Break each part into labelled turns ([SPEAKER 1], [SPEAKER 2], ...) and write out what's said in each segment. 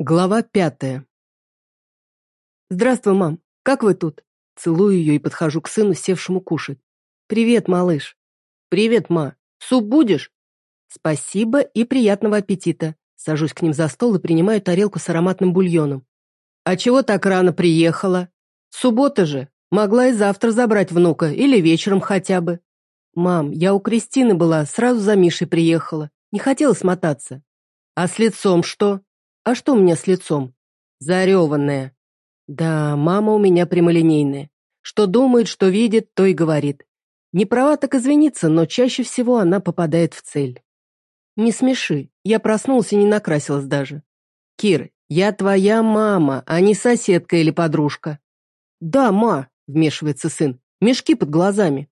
[SPEAKER 1] Глава пятая. «Здравствуй, мам. Как вы тут?» Целую ее и подхожу к сыну, севшему кушать. «Привет, малыш». «Привет, ма. Суп будешь?» «Спасибо и приятного аппетита». Сажусь к ним за стол и принимаю тарелку с ароматным бульоном. «А чего так рано приехала? Суббота же. Могла и завтра забрать внука, или вечером хотя бы». «Мам, я у Кристины была, сразу за Мишей приехала. Не хотела смотаться». «А с лицом что?» А что у меня с лицом? Зареванная. Да, мама у меня прямолинейная. Что думает, что видит, то и говорит. Не права так извиниться, но чаще всего она попадает в цель. Не смеши, я проснулся и не накрасилась даже. Кир, я твоя мама, а не соседка или подружка. Да, ма, вмешивается сын, мешки под глазами.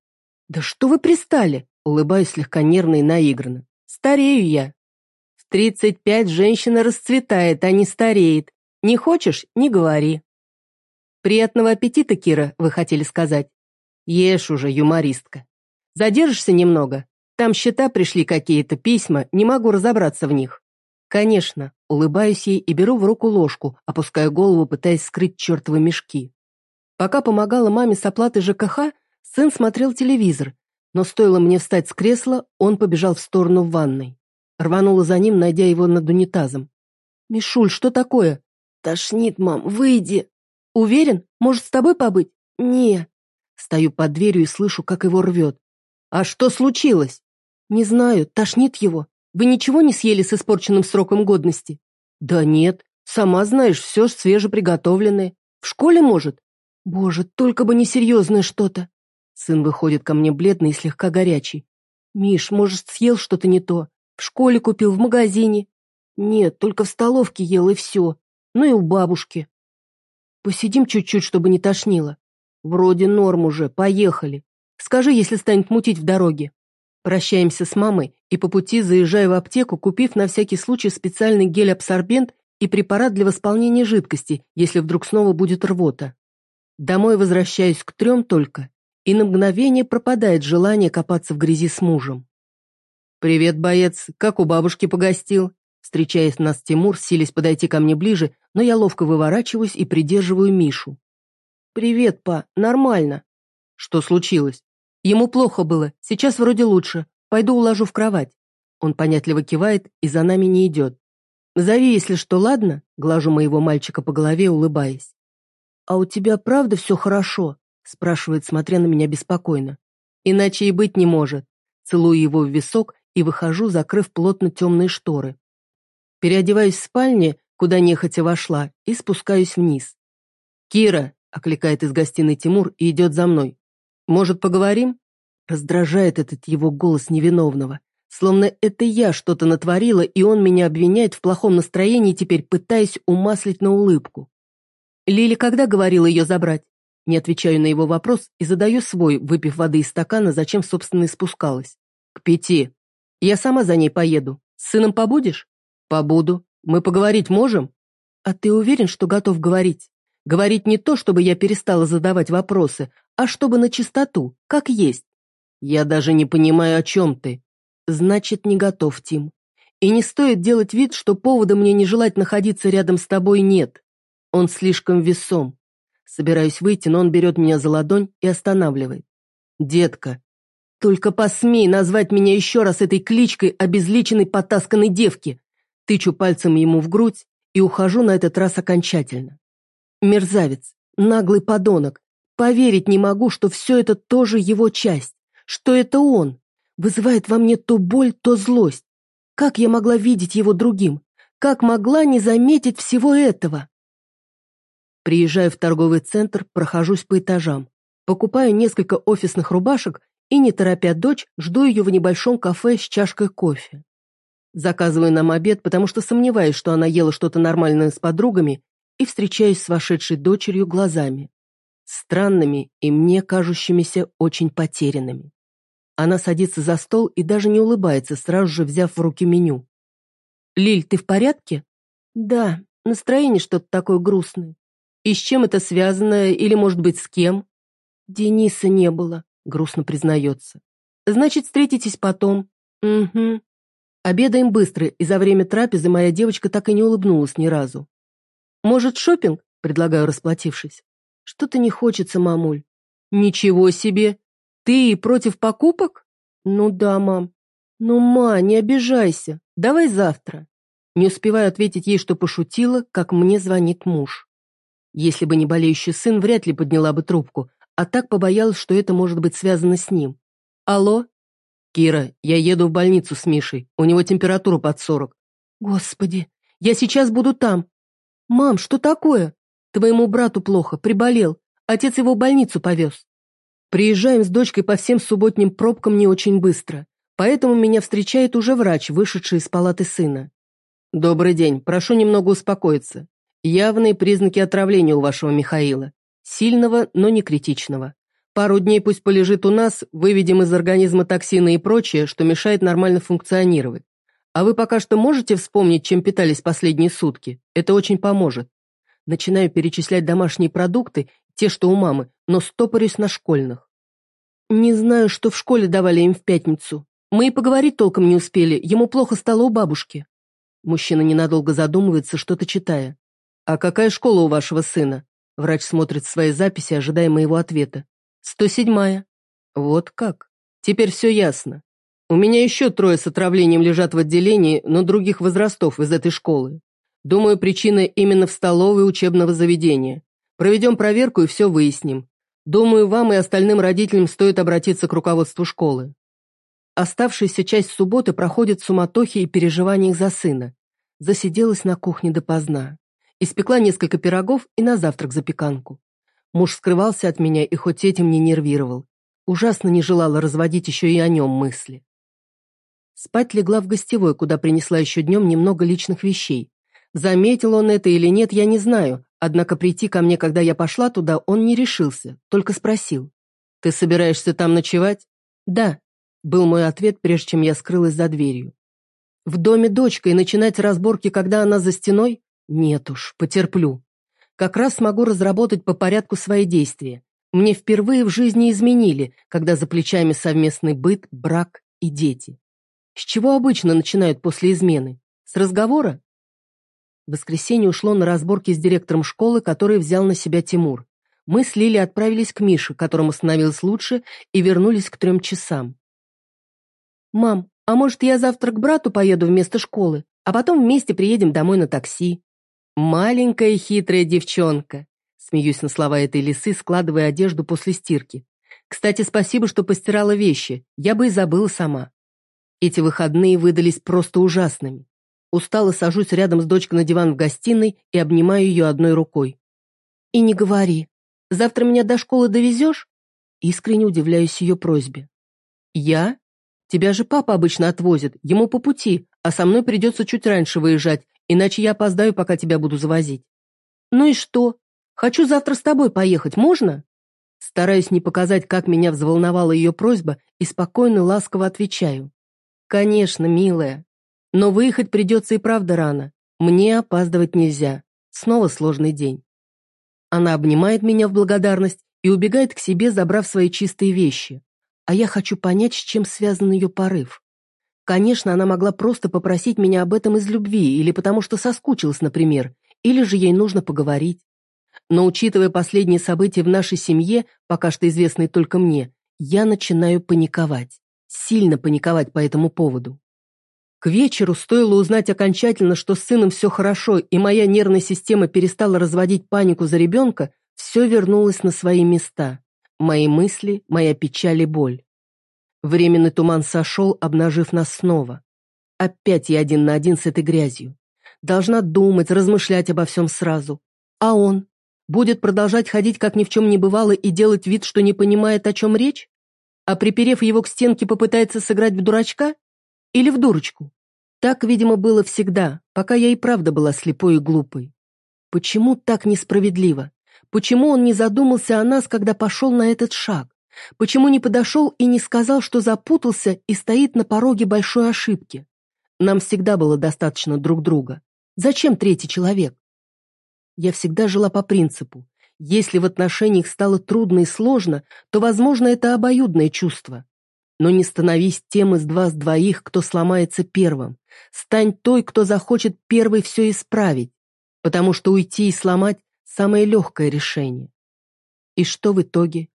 [SPEAKER 1] Да что вы пристали? Улыбаюсь слегка нервно и наигранно. Старею я. Тридцать пять женщина расцветает, а не стареет. Не хочешь – не говори. Приятного аппетита, Кира, вы хотели сказать. Ешь уже, юмористка. Задержишься немного? Там счета пришли какие-то, письма, не могу разобраться в них. Конечно, улыбаюсь ей и беру в руку ложку, опуская голову, пытаясь скрыть чертовы мешки. Пока помогала маме с оплатой ЖКХ, сын смотрел телевизор, но стоило мне встать с кресла, он побежал в сторону ванной. Рванула за ним, найдя его над унитазом. «Мишуль, что такое?» «Тошнит, мам, выйди!» «Уверен? Может, с тобой побыть?» «Не». Стою под дверью и слышу, как его рвет. «А что случилось?» «Не знаю, тошнит его. Вы ничего не съели с испорченным сроком годности?» «Да нет. Сама знаешь, все свежеприготовленное. В школе, может?» «Боже, только бы не серьезное что-то!» Сын выходит ко мне бледный и слегка горячий. «Миш, может, съел что-то не то? В школе купил, в магазине. Нет, только в столовке ел, и все. Ну и у бабушки. Посидим чуть-чуть, чтобы не тошнило. Вроде норм уже, поехали. Скажи, если станет мутить в дороге. Прощаемся с мамой и по пути заезжаю в аптеку, купив на всякий случай специальный гель-абсорбент и препарат для восполнения жидкости, если вдруг снова будет рвота. Домой возвращаюсь к трем только, и на мгновение пропадает желание копаться в грязи с мужем. «Привет, боец, как у бабушки погостил?» Встречаясь нас Тимур, силясь подойти ко мне ближе, но я ловко выворачиваюсь и придерживаю Мишу. «Привет, па, нормально». «Что случилось?» «Ему плохо было, сейчас вроде лучше. Пойду уложу в кровать». Он понятливо кивает и за нами не идет. «Зови, если что, ладно?» Глажу моего мальчика по голове, улыбаясь. «А у тебя правда все хорошо?» спрашивает, смотря на меня беспокойно. «Иначе и быть не может». Целую его в висок и выхожу, закрыв плотно темные шторы. Переодеваюсь в спальне, куда нехотя вошла, и спускаюсь вниз. «Кира!» — окликает из гостиной Тимур и идет за мной. «Может, поговорим?» Раздражает этот его голос невиновного. Словно это я что-то натворила, и он меня обвиняет в плохом настроении, теперь пытаясь умаслить на улыбку. Лили когда говорила ее забрать? Не отвечаю на его вопрос и задаю свой, выпив воды из стакана, зачем, собственно, и спускалась. К пяти. Я сама за ней поеду. С сыном побудешь? Побуду. Мы поговорить можем? А ты уверен, что готов говорить? Говорить не то, чтобы я перестала задавать вопросы, а чтобы на чистоту, как есть. Я даже не понимаю, о чем ты. Значит, не готов, Тим. И не стоит делать вид, что повода мне не желать находиться рядом с тобой нет. Он слишком весом. Собираюсь выйти, но он берет меня за ладонь и останавливает. «Детка, только посмей назвать меня еще раз этой кличкой обезличенной потасканной девки. Тычу пальцем ему в грудь и ухожу на этот раз окончательно. Мерзавец, наглый подонок. Поверить не могу, что все это тоже его часть, что это он. Вызывает во мне то боль, то злость. Как я могла видеть его другим? Как могла не заметить всего этого? Приезжаю в торговый центр, прохожусь по этажам. Покупаю несколько офисных рубашек и, не торопя дочь, жду ее в небольшом кафе с чашкой кофе. Заказываю нам обед, потому что сомневаюсь, что она ела что-то нормальное с подругами, и встречаюсь с вошедшей дочерью глазами. Странными и мне кажущимися очень потерянными. Она садится за стол и даже не улыбается, сразу же взяв в руки меню. «Лиль, ты в порядке?» «Да, настроение что-то такое грустное. И с чем это связано, или, может быть, с кем?» «Дениса не было грустно признается. Значит, встретитесь потом. Угу. Обедаем быстро, и за время трапезы моя девочка так и не улыбнулась ни разу. Может, шопинг? предлагаю, расплатившись. Что-то не хочется, мамуль. Ничего себе! Ты против покупок? Ну да, мам. Ну, ма, не обижайся. Давай завтра. Не успеваю ответить ей, что пошутила, как мне звонит муж. Если бы не болеющий сын, вряд ли подняла бы трубку, а так побоялась, что это может быть связано с ним. Алло? Кира, я еду в больницу с Мишей. У него температура под сорок. Господи, я сейчас буду там. Мам, что такое? Твоему брату плохо, приболел. Отец его в больницу повез. Приезжаем с дочкой по всем субботним пробкам не очень быстро, поэтому меня встречает уже врач, вышедший из палаты сына. «Добрый день, прошу немного успокоиться. Явные признаки отравления у вашего Михаила. Сильного, но не критичного. Пару дней пусть полежит у нас, выведем из организма токсины и прочее, что мешает нормально функционировать. А вы пока что можете вспомнить, чем питались последние сутки? Это очень поможет. Начинаю перечислять домашние продукты, те, что у мамы, но стопорюсь на школьных. Не знаю, что в школе давали им в пятницу. Мы и поговорить толком не успели, ему плохо стало у бабушки. Мужчина ненадолго задумывается, что-то читая. «А какая школа у вашего сына?» Врач смотрит свои записи, ожидая моего ответа. «Сто седьмая». «Вот как? Теперь все ясно. У меня еще трое с отравлением лежат в отделении, но других возрастов из этой школы. Думаю, причина именно в столовой учебного заведения. Проведем проверку и все выясним. Думаю, вам и остальным родителям стоит обратиться к руководству школы. Оставшаяся часть субботы проходит в суматохе и переживаниях за сына. Засиделась на кухне допоздна. Испекла несколько пирогов и на завтрак запеканку. Муж скрывался от меня и хоть этим не нервировал. Ужасно не желала разводить еще и о нем мысли. Спать легла в гостевой, куда принесла еще днем немного личных вещей. Заметил он это или нет, я не знаю, однако прийти ко мне, когда я пошла туда, он не решился, только спросил. «Ты собираешься там ночевать?» «Да», — был мой ответ, прежде чем я скрылась за дверью. «В доме дочка и начинать разборки, когда она за стеной? Нет уж, потерплю. Как раз смогу разработать по порядку свои действия. Мне впервые в жизни изменили, когда за плечами совместный быт, брак и дети. С чего обычно начинают после измены? С разговора? В воскресенье ушло на разборки с директором школы, который взял на себя Тимур. Мы с Лили отправились к Мише, которому становилось лучше, и вернулись к трем часам. «Мам, а может, я завтра к брату поеду вместо школы, а потом вместе приедем домой на такси?» «Маленькая хитрая девчонка», смеюсь на слова этой лисы, складывая одежду после стирки. «Кстати, спасибо, что постирала вещи, я бы и забыла сама». Эти выходные выдались просто ужасными. Устало сажусь рядом с дочкой на диван в гостиной и обнимаю ее одной рукой. «И не говори. Завтра меня до школы довезешь?» Искренне удивляюсь ее просьбе. «Я? Тебя же папа обычно отвозит, ему по пути, а со мной придется чуть раньше выезжать, иначе я опоздаю, пока тебя буду завозить». «Ну и что? Хочу завтра с тобой поехать, можно?» Стараюсь не показать, как меня взволновала ее просьба, и спокойно, ласково отвечаю. «Конечно, милая, но выехать придется и правда рано. Мне опаздывать нельзя. Снова сложный день. Она обнимает меня в благодарность и убегает к себе, забрав свои чистые вещи. А я хочу понять, с чем связан ее порыв. Конечно, она могла просто попросить меня об этом из любви, или потому что соскучилась, например, или же ей нужно поговорить. Но учитывая последние события в нашей семье, пока что известные только мне, я начинаю паниковать. Сильно паниковать по этому поводу. К вечеру стоило узнать окончательно, что с сыном все хорошо, и моя нервная система перестала разводить панику за ребенка, все вернулось на свои места. Мои мысли, моя печаль и боль. Временный туман сошел, обнажив нас снова. Опять я один на один с этой грязью. Должна думать, размышлять обо всем сразу. А он? Будет продолжать ходить, как ни в чем не бывало, и делать вид, что не понимает, о чем речь? А приперев его к стенке, попытается сыграть в дурачка? Или в дурочку. Так, видимо, было всегда, пока я и правда была слепой и глупой. Почему так несправедливо? Почему он не задумался о нас, когда пошел на этот шаг? Почему не подошел и не сказал, что запутался и стоит на пороге большой ошибки? Нам всегда было достаточно друг друга. Зачем третий человек? Я всегда жила по принципу. Если в отношениях стало трудно и сложно, то, возможно, это обоюдное чувство. Но не становись тем из два с двоих, кто сломается первым. Стань той, кто захочет первой все исправить. потому что уйти и сломать – самое легкое решение. И что в итоге?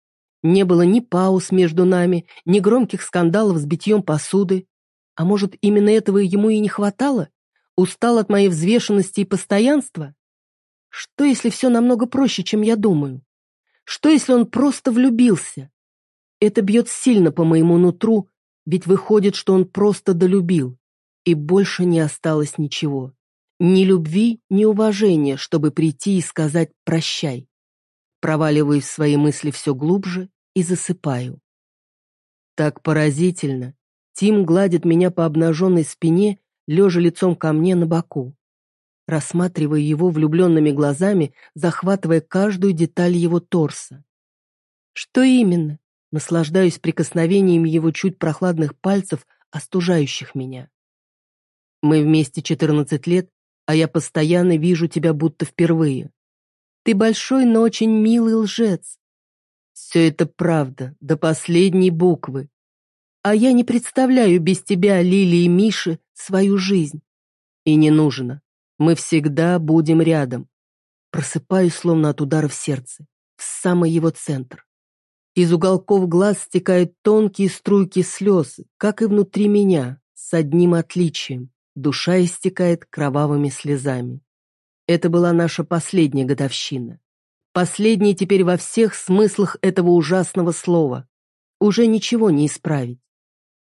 [SPEAKER 1] Не было ни пауз между нами, ни громких скандалов с битьем посуды. А может, именно этого ему и не хватало? Устал от моей взвешенности и постоянства? Что, если все намного проще, чем я думаю? Что, если он просто влюбился? Это бьет сильно по моему нутру, ведь выходит, что он просто долюбил, и больше не осталось ничего. Ни любви, ни уважения, чтобы прийти и сказать «прощай». Проваливаюсь в свои мысли все глубже и засыпаю. Так поразительно. Тим гладит меня по обнаженной спине, лежа лицом ко мне на боку рассматривая его влюбленными глазами, захватывая каждую деталь его торса. Что именно? Наслаждаюсь прикосновением его чуть прохладных пальцев, остужающих меня. Мы вместе 14 лет, а я постоянно вижу тебя будто впервые. Ты большой, но очень милый лжец. Все это правда, до последней буквы. А я не представляю без тебя, Лили и Миши, свою жизнь. И не нужно. Мы всегда будем рядом. Просыпаюсь, словно от удара в сердце, в самый его центр. Из уголков глаз стекают тонкие струйки слез, как и внутри меня, с одним отличием. Душа истекает кровавыми слезами. Это была наша последняя годовщина. Последняя теперь во всех смыслах этого ужасного слова. Уже ничего не исправить.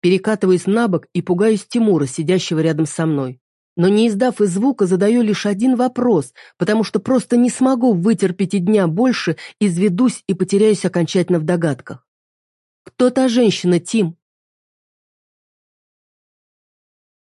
[SPEAKER 1] Перекатываюсь на бок и пугаюсь Тимура, сидящего рядом со мной но не издав и звука, задаю лишь один вопрос, потому что просто не смогу вытерпеть и дня больше, изведусь и потеряюсь окончательно в догадках. «Кто та женщина, Тим?»